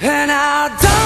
And I don't